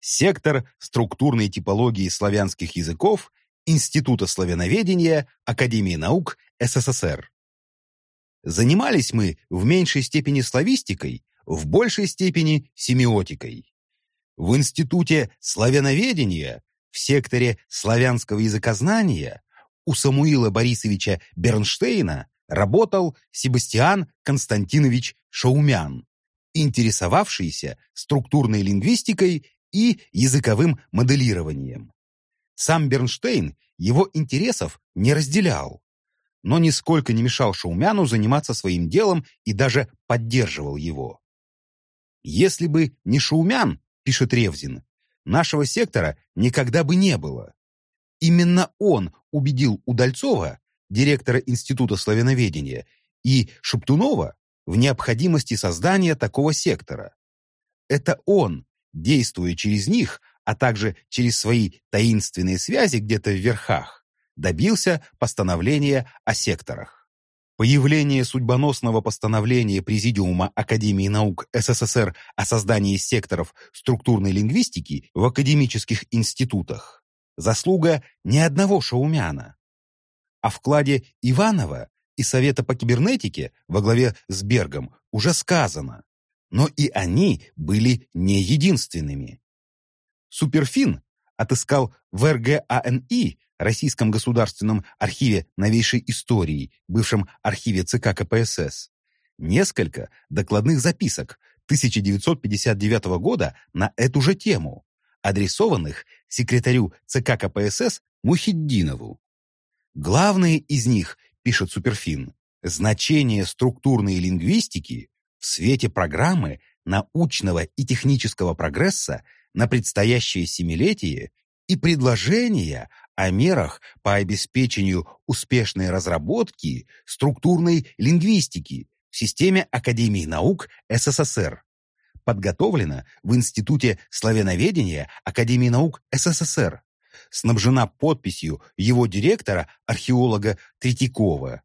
сектор структурной типологии славянских языков Института славяноведения Академии наук СССР. Занимались мы в меньшей степени славистикой, в большей степени семиотикой. В Институте славяноведения, в секторе славянского языкознания у Самуила Борисовича Бернштейна работал Себастьян Константинович Шаумян, интересовавшийся структурной лингвистикой и языковым моделированием. Сам Бернштейн его интересов не разделял, но нисколько не мешал Шаумяну заниматься своим делом и даже поддерживал его. «Если бы не Шаумян, — пишет Ревзин, — нашего сектора никогда бы не было. Именно он убедил Удальцова, директора Института славяноведения, и Шептунова в необходимости создания такого сектора. Это он, действуя через них, а также через свои таинственные связи где-то в верхах, добился постановления о секторах. Появление судьбоносного постановления Президиума Академии наук СССР о создании секторов структурной лингвистики в академических институтах – заслуга не одного шаумяна. О вкладе Иванова и Совета по кибернетике во главе с Бергом уже сказано, но и они были не единственными. Суперфин отыскал в РГАНИ, Российском государственном архиве новейшей истории, бывшем архиве ЦК КПСС, несколько докладных записок 1959 года на эту же тему, адресованных секретарю ЦК КПСС Мухиддинову. Главное из них, пишет Суперфин, значение структурной лингвистики в свете программы научного и технического прогресса на предстоящее семилетие и предложения о мерах по обеспечению успешной разработки структурной лингвистики в системе Академии наук СССР. Подготовлена в Институте славяноведения Академии наук СССР. Снабжена подписью его директора, археолога Третьякова.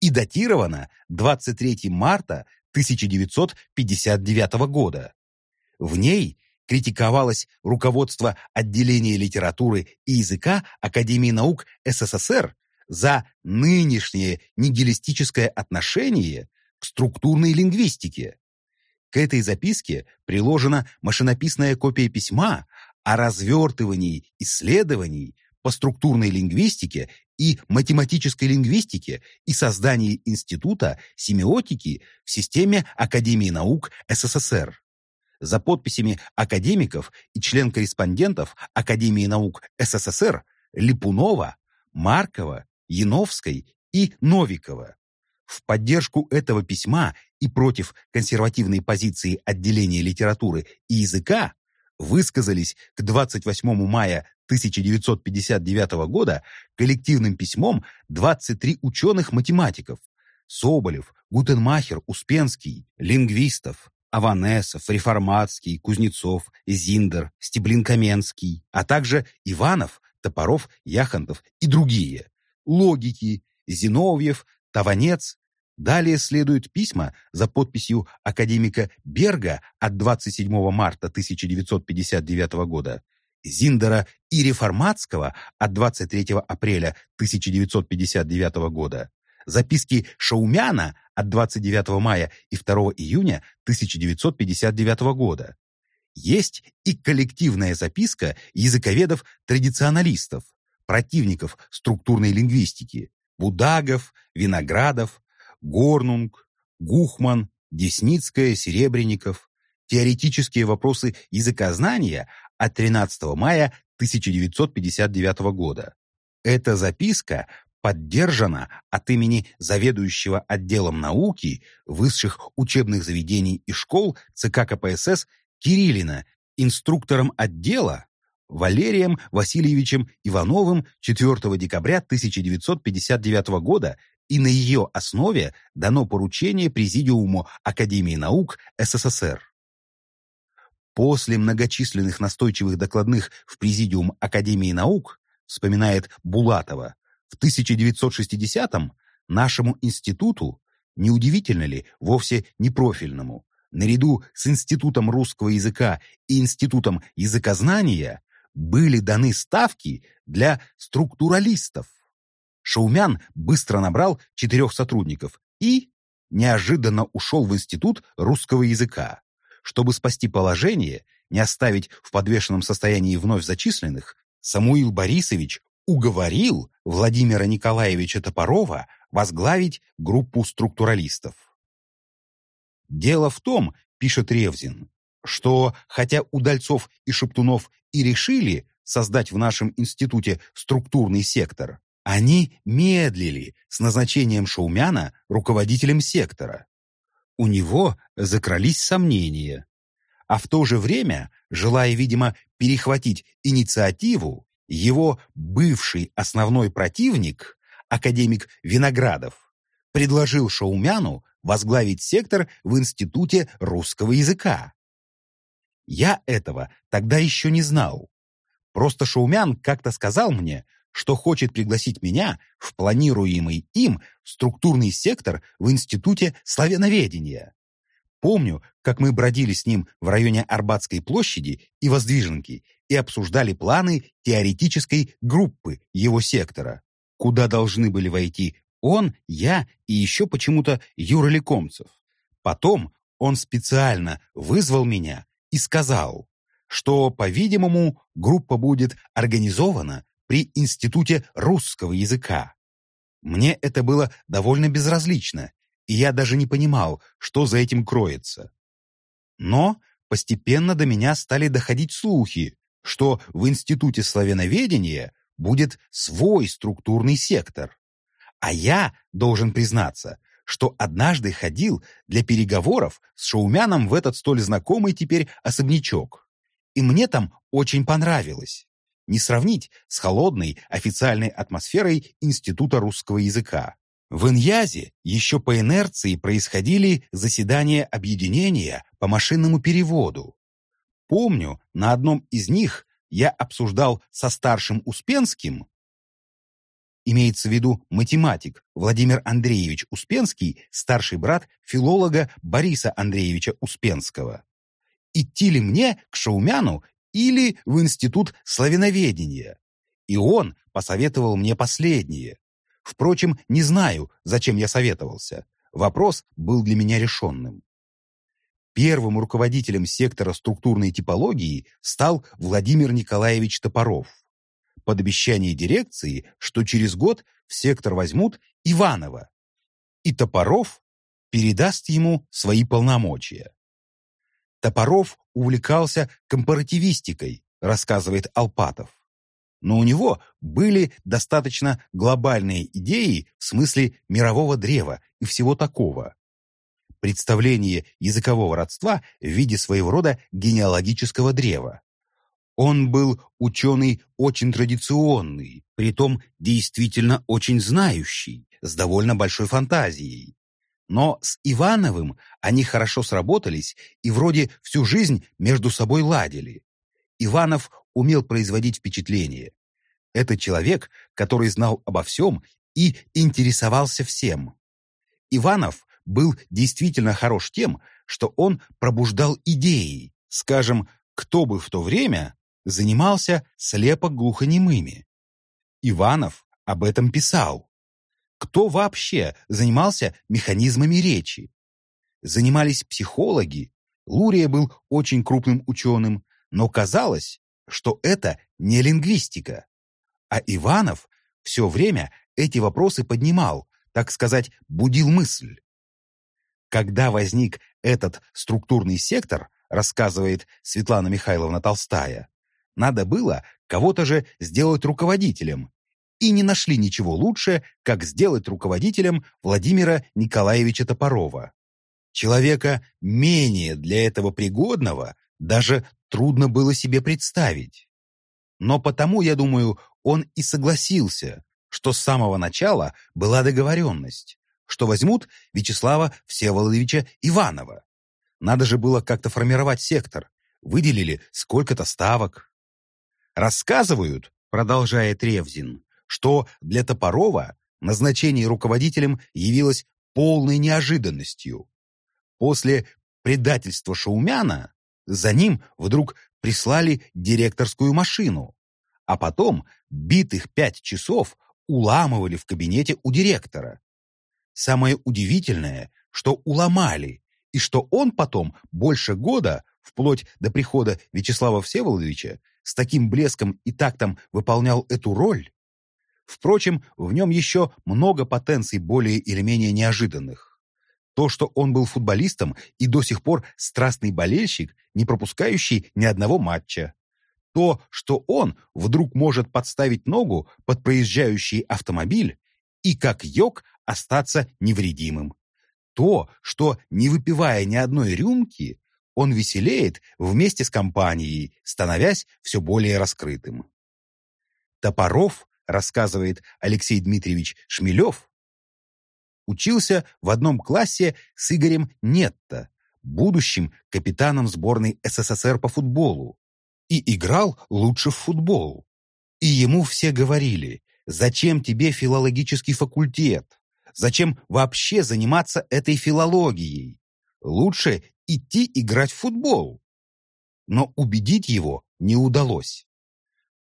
И датирована 23 марта 1959 года. В ней критиковалось руководство отделения литературы и языка Академии наук СССР за нынешнее нигилистическое отношение к структурной лингвистике. К этой записке приложена машинописная копия письма о развертывании исследований по структурной лингвистике и математической лингвистике и создании Института семиотики в системе Академии наук СССР. За подписями академиков и член-корреспондентов Академии наук СССР Липунова, Маркова, Яновской и Новикова. В поддержку этого письма и против консервативной позиции отделения литературы и языка высказались к 28 мая 1959 года коллективным письмом 23 ученых-математиков Соболев, Гутенмахер, Успенский, лингвистов, Аванесов, Реформатский, Кузнецов, Зиндер, Стеблин-Каменский, а также Иванов, Топоров, Яхонтов и другие, логики, Зиновьев, Таванец, Далее следуют письма за подписью академика Берга от 27 марта 1959 года, Зиндера и Реформатского от 23 апреля 1959 года, записки Шаумяна от 29 мая и 2 июня 1959 года. Есть и коллективная записка языковедов-традиционалистов, противников структурной лингвистики, Будагов, Виноградов, Горнунг, Гухман, Десницкая, Серебренников. Теоретические вопросы языкознания от 13 мая 1959 года. Эта записка поддержана от имени заведующего отделом науки высших учебных заведений и школ ЦК КПСС Кириллина, инструктором отдела Валерием Васильевичем Ивановым 4 декабря 1959 года и на ее основе дано поручение Президиуму Академии наук СССР. После многочисленных настойчивых докладных в Президиум Академии наук, вспоминает Булатова, в 1960-м нашему институту, неудивительно ли, вовсе не профильному, наряду с Институтом русского языка и Институтом языкознания, были даны ставки для структуралистов. Шаумян быстро набрал четырех сотрудников и неожиданно ушел в Институт русского языка. Чтобы спасти положение, не оставить в подвешенном состоянии вновь зачисленных, Самуил Борисович уговорил Владимира Николаевича Топорова возглавить группу структуралистов. Дело в том, пишет Ревзин, что хотя Удальцов и Шептунов и решили создать в нашем институте структурный сектор, они медлили с назначением Шаумяна руководителем сектора. У него закрались сомнения. А в то же время, желая, видимо, перехватить инициативу, его бывший основной противник, академик Виноградов, предложил Шаумяну возглавить сектор в Институте русского языка. Я этого тогда еще не знал. Просто Шаумян как-то сказал мне, что хочет пригласить меня в планируемый им структурный сектор в Институте славяноведения. Помню, как мы бродили с ним в районе Арбатской площади и Воздвиженки и обсуждали планы теоретической группы его сектора, куда должны были войти он, я и еще почему-то Юра Лекомцев. Потом он специально вызвал меня и сказал, что, по-видимому, группа будет организована при Институте русского языка. Мне это было довольно безразлично, и я даже не понимал, что за этим кроется. Но постепенно до меня стали доходить слухи, что в Институте славяноведения будет свой структурный сектор. А я должен признаться, что однажды ходил для переговоров с Шаумяном в этот столь знакомый теперь особнячок. И мне там очень понравилось. Не сравнить с холодной официальной атмосферой Института русского языка. В Иньязе еще по инерции происходили заседания объединения по машинному переводу. Помню, на одном из них я обсуждал со старшим Успенским Имеется в виду математик Владимир Андреевич Успенский, старший брат филолога Бориса Андреевича Успенского. Идти ли мне к Шаумяну или в Институт славяноведения? И он посоветовал мне последнее. Впрочем, не знаю, зачем я советовался. Вопрос был для меня решенным. Первым руководителем сектора структурной типологии стал Владимир Николаевич Топоров под обещание дирекции, что через год в сектор возьмут Иванова, и Топоров передаст ему свои полномочия. Топоров увлекался компаративистикой, рассказывает Алпатов. Но у него были достаточно глобальные идеи в смысле мирового древа и всего такого. Представление языкового родства в виде своего рода генеалогического древа. Он был ученый очень традиционный, притом действительно очень знающий, с довольно большой фантазией. Но с Ивановым они хорошо сработались и вроде всю жизнь между собой ладили. Иванов умел производить впечатление. Это человек, который знал обо всем и интересовался всем. Иванов был действительно хорош тем, что он пробуждал идеи. Скажем, кто бы в то время занимался слепо-глухонемыми. Иванов об этом писал. Кто вообще занимался механизмами речи? Занимались психологи. Лурия был очень крупным ученым, но казалось, что это не лингвистика. А Иванов все время эти вопросы поднимал, так сказать, будил мысль. Когда возник этот структурный сектор, рассказывает Светлана Михайловна Толстая, надо было кого-то же сделать руководителем. И не нашли ничего лучше, как сделать руководителем Владимира Николаевича Топорова. Человека менее для этого пригодного даже трудно было себе представить. Но потому, я думаю, он и согласился, что с самого начала была договоренность, что возьмут Вячеслава Всеволодовича Иванова. Надо же было как-то формировать сектор. Выделили сколько-то ставок. Рассказывают, продолжает Ревзин, что для Топорова назначение руководителем явилось полной неожиданностью. После предательство Шаумяна за ним вдруг прислали директорскую машину, а потом битых пять часов уламывали в кабинете у директора. Самое удивительное, что уломали, и что он потом больше года, вплоть до прихода Вячеслава Всеволодовича, с таким блеском и тактом выполнял эту роль. Впрочем, в нем еще много потенций более или менее неожиданных. То, что он был футболистом и до сих пор страстный болельщик, не пропускающий ни одного матча. То, что он вдруг может подставить ногу под проезжающий автомобиль и, как йог, остаться невредимым. То, что, не выпивая ни одной рюмки, он веселеет вместе с компанией, становясь все более раскрытым. Топоров, рассказывает Алексей Дмитриевич Шмелев, учился в одном классе с Игорем Нетто, будущим капитаном сборной СССР по футболу, и играл лучше в футбол. И ему все говорили, зачем тебе филологический факультет? Зачем вообще заниматься этой филологией? Лучше идти играть в футбол. Но убедить его не удалось.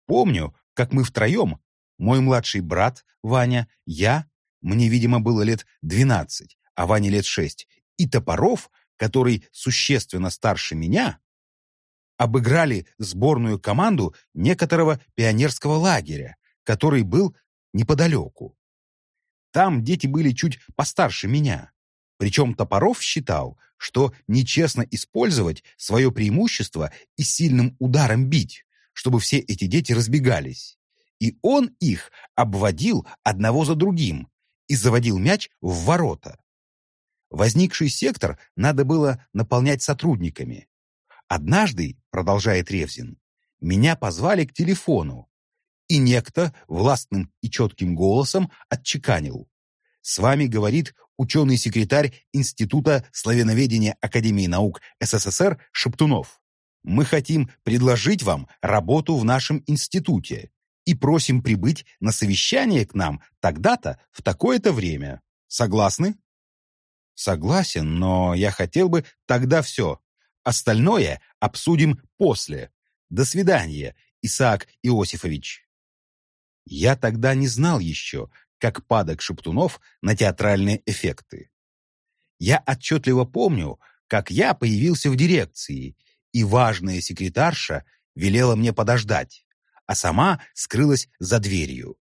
Помню, как мы втроем, мой младший брат Ваня, я, мне, видимо, было лет 12, а Ване лет 6, и Топоров, который существенно старше меня, обыграли сборную команду некоторого пионерского лагеря, который был неподалеку. Там дети были чуть постарше меня. Причем Топоров считал, что нечестно использовать свое преимущество и сильным ударом бить, чтобы все эти дети разбегались. И он их обводил одного за другим и заводил мяч в ворота. Возникший сектор надо было наполнять сотрудниками. Однажды, продолжает Ревзин, меня позвали к телефону, и некто властным и четким голосом отчеканил. С вами говорит ученый-секретарь Института славяноведения Академии наук СССР Шептунов. Мы хотим предложить вам работу в нашем институте и просим прибыть на совещание к нам тогда-то в такое-то время. Согласны? Согласен, но я хотел бы тогда все. Остальное обсудим после. До свидания, Исаак Иосифович. Я тогда не знал еще, как падок Шептунов на театральные эффекты. Я отчетливо помню, как я появился в дирекции, и важная секретарша велела мне подождать, а сама скрылась за дверью.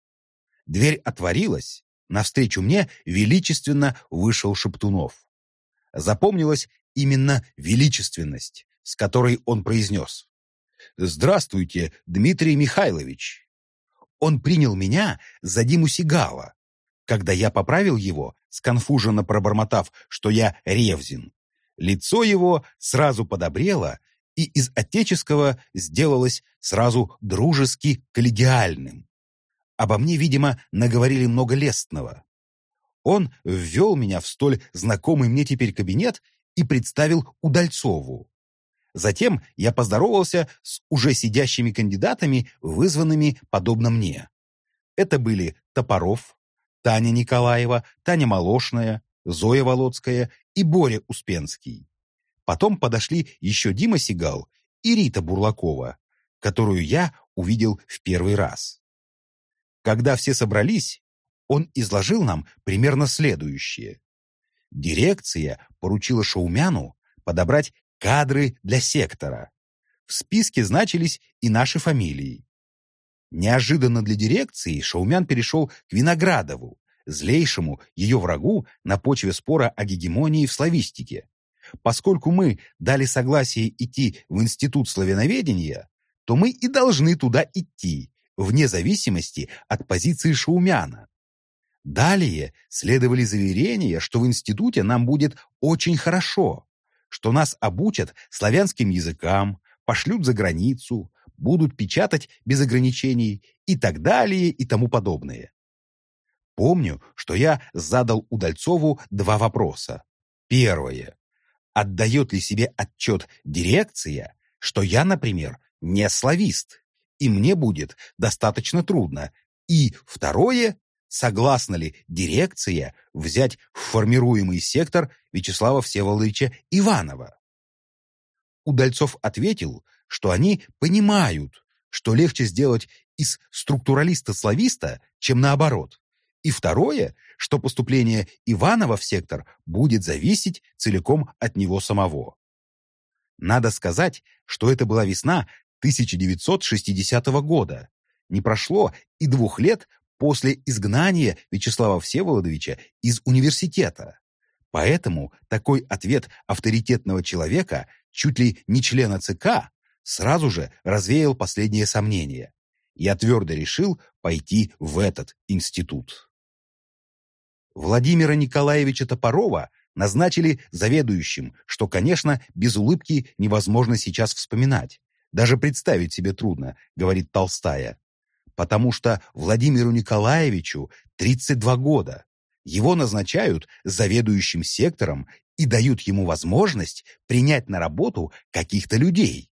Дверь отворилась, навстречу мне величественно вышел Шептунов. Запомнилась именно величественность, с которой он произнес. «Здравствуйте, Дмитрий Михайлович!» Он принял меня за Диму Сигала. Когда я поправил его, сконфуженно пробормотав, что я Ревзин, лицо его сразу подобрело и из отеческого сделалось сразу дружески коллегиальным. Обо мне, видимо, наговорили много лестного. Он ввел меня в столь знакомый мне теперь кабинет и представил Удальцову. Затем я поздоровался с уже сидящими кандидатами, вызванными подобно мне. Это были Топоров, Таня Николаева, Таня Молошная, Зоя Володская и Боря Успенский. Потом подошли еще Дима Сигал и Рита Бурлакова, которую я увидел в первый раз. Когда все собрались, он изложил нам примерно следующее. Дирекция поручила Шаумяну подобрать Кадры для сектора. В списке значились и наши фамилии. Неожиданно для дирекции Шаумян перешел к Виноградову, злейшему ее врагу на почве спора о гегемонии в славистике. Поскольку мы дали согласие идти в Институт славяноведения, то мы и должны туда идти, вне зависимости от позиции Шаумяна. Далее следовали заверения, что в институте нам будет очень хорошо что нас обучат славянским языкам, пошлют за границу, будут печатать без ограничений и так далее и тому подобное. Помню, что я задал Удальцову два вопроса. Первое. Отдает ли себе отчет дирекция, что я, например, не славист, и мне будет достаточно трудно? И второе. Согласна ли дирекция взять в формируемый сектор Вячеслава Всеволодовича Иванова? Удальцов ответил, что они понимают, что легче сделать из структуралиста-слависта, чем наоборот. И второе, что поступление Иванова в сектор будет зависеть целиком от него самого. Надо сказать, что это была весна 1960 года. Не прошло и двух лет после изгнания Вячеслава Всеволодовича из университета. Поэтому такой ответ авторитетного человека, чуть ли не члена ЦК, сразу же развеял последние сомнения. Я твердо решил пойти в этот институт. Владимира Николаевича Топорова назначили заведующим, что, конечно, без улыбки невозможно сейчас вспоминать. Даже представить себе трудно, говорит Толстая. Потому что Владимиру Николаевичу 32 года. Его назначают заведующим сектором и дают ему возможность принять на работу каких-то людей.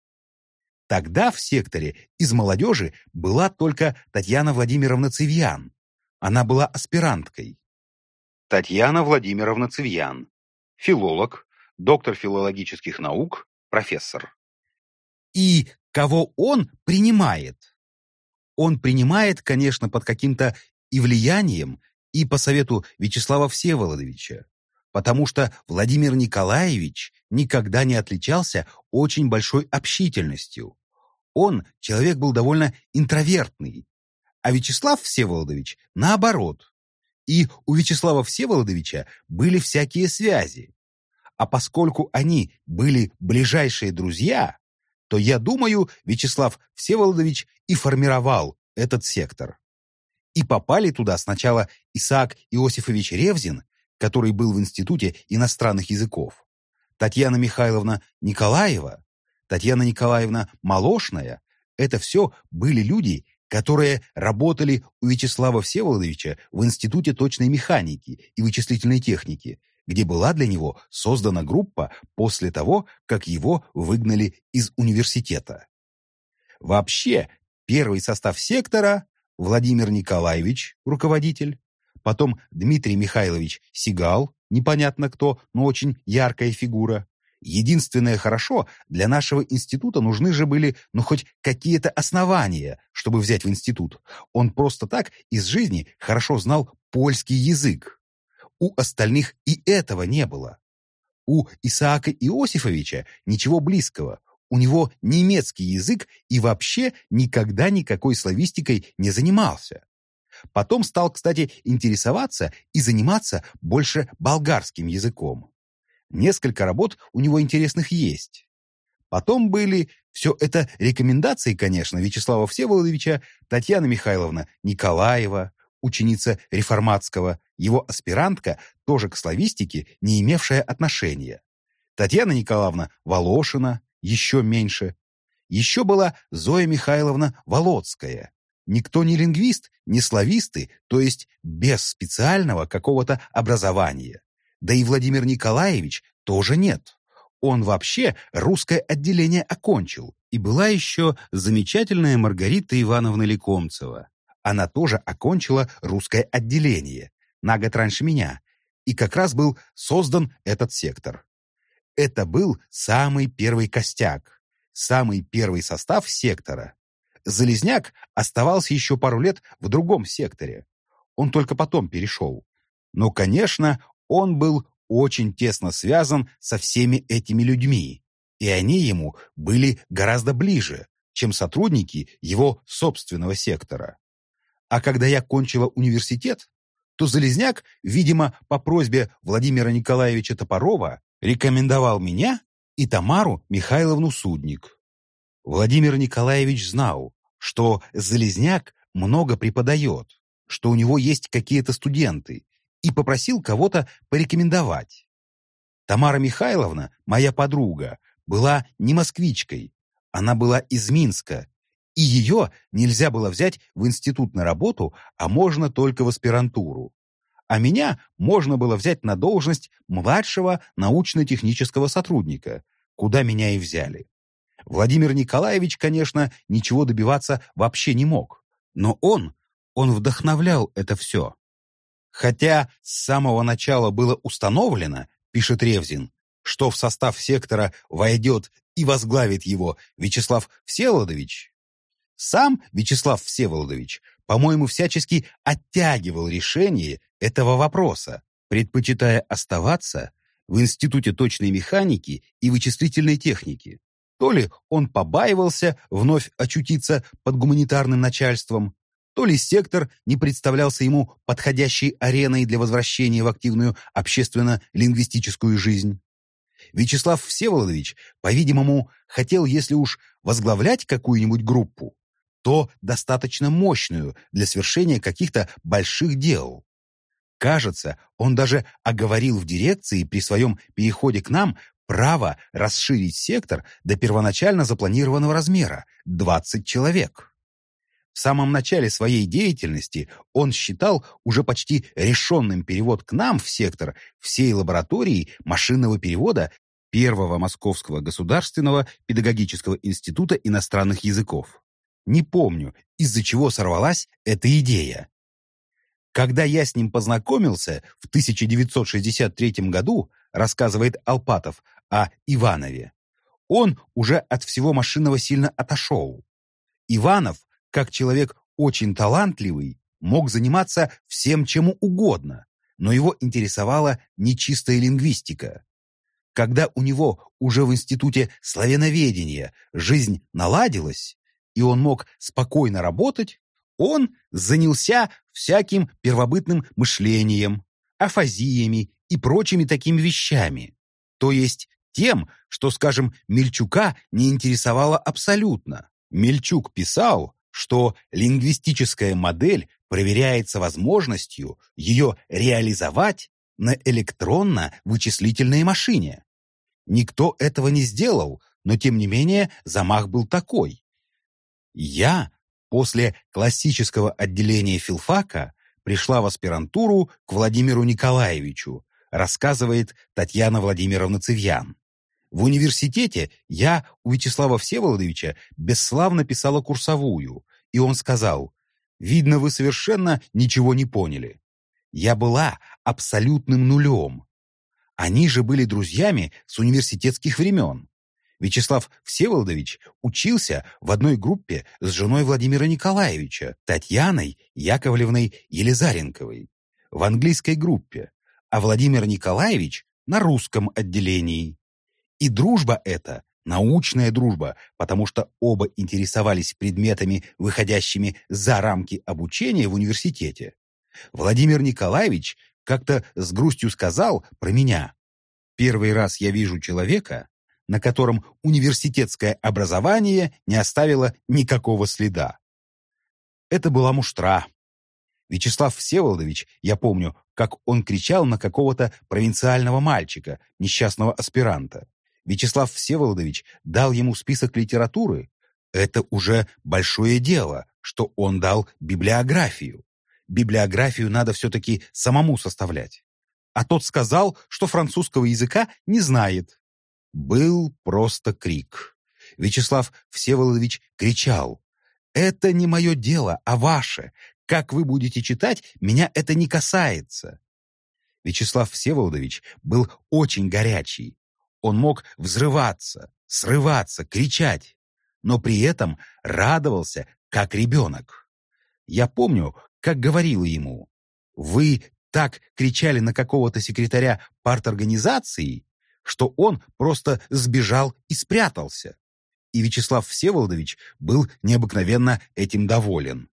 Тогда в секторе из молодежи была только Татьяна Владимировна Цивьян. Она была аспиранткой. Татьяна Владимировна Цивьян, филолог, доктор филологических наук, профессор. И кого он принимает? Он принимает, конечно, под каким-то и влиянием, и по совету Вячеслава Всеволодовича, потому что Владимир Николаевич никогда не отличался очень большой общительностью. Он, человек был довольно интровертный, а Вячеслав Всеволодович наоборот. И у Вячеслава Всеволодовича были всякие связи. А поскольку они были ближайшие друзья, то, я думаю, Вячеслав Всеволодович и формировал этот сектор. И попали туда сначала Исаак Иосифович Ревзин, который был в Институте иностранных языков, Татьяна Михайловна Николаева, Татьяна Николаевна Молошная. Это все были люди, которые работали у Вячеслава Всеволодовича в Институте точной механики и вычислительной техники, где была для него создана группа после того, как его выгнали из университета. Вообще, первый состав сектора – Владимир Николаевич, руководитель, потом Дмитрий Михайлович Сигал, непонятно кто, но очень яркая фигура, Единственное хорошо, для нашего института нужны же были, ну, хоть какие-то основания, чтобы взять в институт. Он просто так из жизни хорошо знал польский язык. У остальных и этого не было. У Исаака Иосифовича ничего близкого. У него немецкий язык и вообще никогда никакой славистикой не занимался. Потом стал, кстати, интересоваться и заниматься больше болгарским языком. Несколько работ у него интересных есть. Потом были все это рекомендации, конечно, Вячеслава Всеволодовича, Татьяна Михайловна Николаева, ученица реформатского, его аспирантка, тоже к славистике, не имевшая отношения. Татьяна Николаевна Волошина, еще меньше. Еще была Зоя Михайловна Володская. Никто не лингвист, не слависты, то есть без специального какого-то образования. Да и Владимир Николаевич тоже нет. Он вообще русское отделение окончил. И была еще замечательная Маргарита Ивановна Лекомцева. Она тоже окончила русское отделение на год раньше меня. И как раз был создан этот сектор. Это был самый первый костяк, самый первый состав сектора. Залезняк оставался еще пару лет в другом секторе. Он только потом перешел. Но, конечно, он был очень тесно связан со всеми этими людьми, и они ему были гораздо ближе, чем сотрудники его собственного сектора. А когда я кончила университет, то Залезняк, видимо, по просьбе Владимира Николаевича Топорова, рекомендовал меня и Тамару Михайловну Судник. Владимир Николаевич знал, что Залезняк много преподает, что у него есть какие-то студенты, и попросил кого-то порекомендовать. Тамара Михайловна, моя подруга, была не москвичкой, она была из Минска, и ее нельзя было взять в институт на работу, а можно только в аспирантуру. А меня можно было взять на должность младшего научно-технического сотрудника, куда меня и взяли. Владимир Николаевич, конечно, ничего добиваться вообще не мог, но он, он вдохновлял это все. Хотя с самого начала было установлено, пишет Ревзин, что в состав сектора войдет и возглавит его Вячеслав Всеволодович, сам Вячеслав Всеволодович, по-моему, всячески оттягивал решение этого вопроса, предпочитая оставаться в Институте точной механики и вычислительной техники. То ли он побаивался вновь очутиться под гуманитарным начальством, то ли сектор не представлялся ему подходящей ареной для возвращения в активную общественно-лингвистическую жизнь. Вячеслав Всеволодович, по-видимому, хотел, если уж возглавлять какую-нибудь группу, то достаточно мощную для свершения каких-то больших дел. Кажется, он даже оговорил в дирекции при своем переходе к нам право расширить сектор до первоначально запланированного размера – 20 человек. В самом начале своей деятельности он считал уже почти решенным перевод к нам в сектор всей лаборатории машинного перевода Первого Московского государственного педагогического института иностранных языков. Не помню, из-за чего сорвалась эта идея. Когда я с ним познакомился в 1963 году, рассказывает Алпатов о Иванове, он уже от всего машинного сильно отошел. Иванов, как человек очень талантливый, мог заниматься всем чем угодно, но его интересовала нечистая лингвистика. Когда у него уже в институте славяноведения жизнь наладилась, и он мог спокойно работать, он занялся всяким первобытным мышлением, афазиями и прочими такими вещами. То есть тем, что, скажем, Мельчука не интересовало абсолютно. Мельчук писал, что лингвистическая модель проверяется возможностью ее реализовать на электронно-вычислительной машине. Никто этого не сделал, но тем не менее замах был такой. Я после классического отделения филфака пришла в аспирантуру к Владимиру Николаевичу, рассказывает Татьяна Владимировна Цивьян. В университете я у Вячеслава Всеволодовича бесславно писала курсовую, и он сказал, «Видно, вы совершенно ничего не поняли. Я была абсолютным нулем. Они же были друзьями с университетских времен. Вячеслав Всеволодович учился в одной группе с женой Владимира Николаевича, Татьяной Яковлевной Елизаренковой, в английской группе, а Владимир Николаевич на русском отделении. И дружба эта научная дружба, потому что оба интересовались предметами, выходящими за рамки обучения в университете. Владимир Николаевич как-то с грустью сказал про меня. «Первый раз я вижу человека, на котором университетское образование не оставило никакого следа. Это была муштра. Вячеслав Всеволодович, я помню, как он кричал на какого-то провинциального мальчика, несчастного аспиранта. Вячеслав Всеволодович дал ему список литературы. Это уже большое дело, что он дал библиографию. Библиографию надо все-таки самому составлять. А тот сказал, что французского языка не знает. Был просто крик. Вячеслав Всеволодович кричал. «Это не мое дело, а ваше. Как вы будете читать, меня это не касается». Вячеслав Всеволодович был очень горячий. Он мог взрываться, срываться, кричать, но при этом радовался, как ребенок. Я помню, как говорила ему, «Вы так кричали на какого-то секретаря парторганизации, что он просто сбежал и спрятался. И Вячеслав Всеволодович был необыкновенно этим доволен.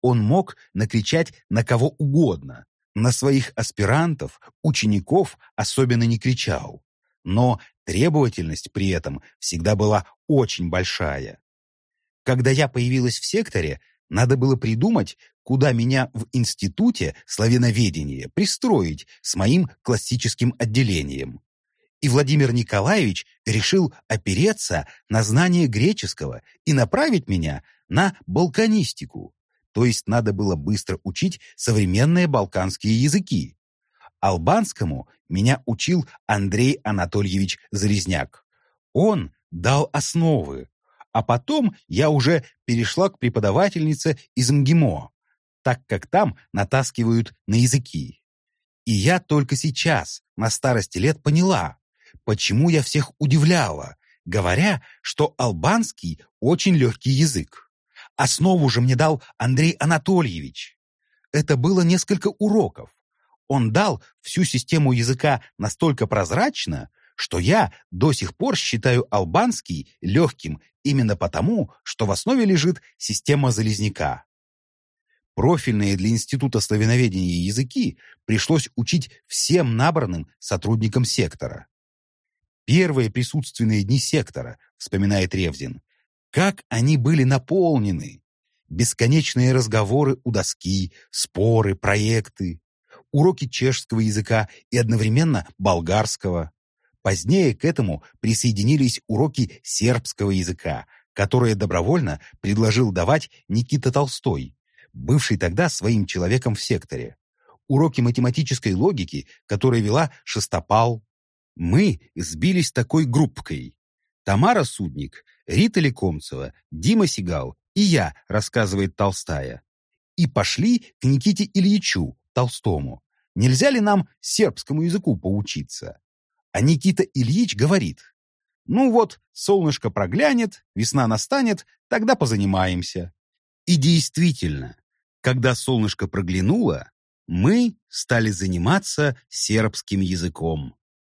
Он мог накричать на кого угодно. На своих аспирантов, учеников особенно не кричал. Но требовательность при этом всегда была очень большая. Когда я появилась в секторе, надо было придумать, куда меня в институте славяноведения пристроить с моим классическим отделением и Владимир Николаевич решил опереться на знание греческого и направить меня на балканистику, то есть надо было быстро учить современные балканские языки. Албанскому меня учил Андрей Анатольевич Зарезняк. Он дал основы, а потом я уже перешла к преподавательнице из МГИМО, так как там натаскивают на языки. И я только сейчас, на старости лет, поняла, почему я всех удивляла, говоря, что албанский очень легкий язык. Основу же мне дал Андрей Анатольевич. Это было несколько уроков. Он дал всю систему языка настолько прозрачно, что я до сих пор считаю албанский легким именно потому, что в основе лежит система Залезняка. Профильные для Института славяноведения языки пришлось учить всем набранным сотрудникам сектора. Первые присутственные дни сектора, вспоминает Ревзин, как они были наполнены. Бесконечные разговоры у доски, споры, проекты, уроки чешского языка и одновременно болгарского. Позднее к этому присоединились уроки сербского языка, которые добровольно предложил давать Никита Толстой, бывший тогда своим человеком в секторе. Уроки математической логики, которые вела Шестопал. Мы сбились такой группкой. Тамара Судник, Рита Лекомцева, Дима Сигал и я, рассказывает Толстая. И пошли к Никите Ильичу, Толстому. Нельзя ли нам сербскому языку поучиться? А Никита Ильич говорит, ну вот, солнышко проглянет, весна настанет, тогда позанимаемся. И действительно, когда солнышко проглянуло, мы стали заниматься сербским языком.